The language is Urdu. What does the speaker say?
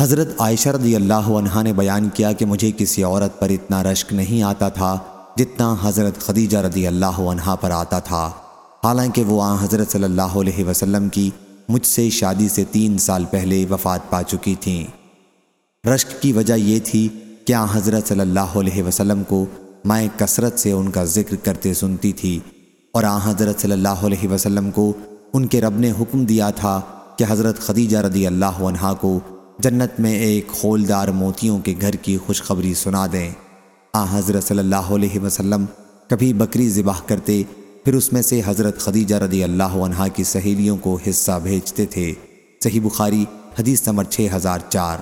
حضرت عائشہ رضی اللہ عنہ نے بیان کیا کہ مجھے کسی عورت پر اتنا رشک نہیں آتا تھا جتنا حضرت خدیجہ رضی اللہ عنہ پر آتا تھا۔ حالانکہ وہ آن حضرت صلی اللہ علیہ وسلم کی مجھ سے شادی سے تین سال پہلے وفات پا چکی تھیں۔ رشک کی وجہ یہ تھی کہ آن حضرت صلی اللہ علیہ وسلم کو میں کثرت سے ان کا ذکر کرتے سنتی تھی اور آن حضرت صلی اللہ علیہ وسلم کو ان کے رب نے حکم دیا تھا کہ حضرت خدیجہ رضی اللہ عنہ کو جنت میں ایک خولدار موتیوں کے گھر کی خوشخبری سنا دیں۔ آ حضرت صلی اللہ علیہ وسلم کبھی بکری ذبح کرتے، پھر اس میں سے حضرت خدیجہ رضی اللہ عنہ کی سہیلیوں کو حصہ بھیجتے تھے۔ صحیح بخاری، حدیث نمبر 6004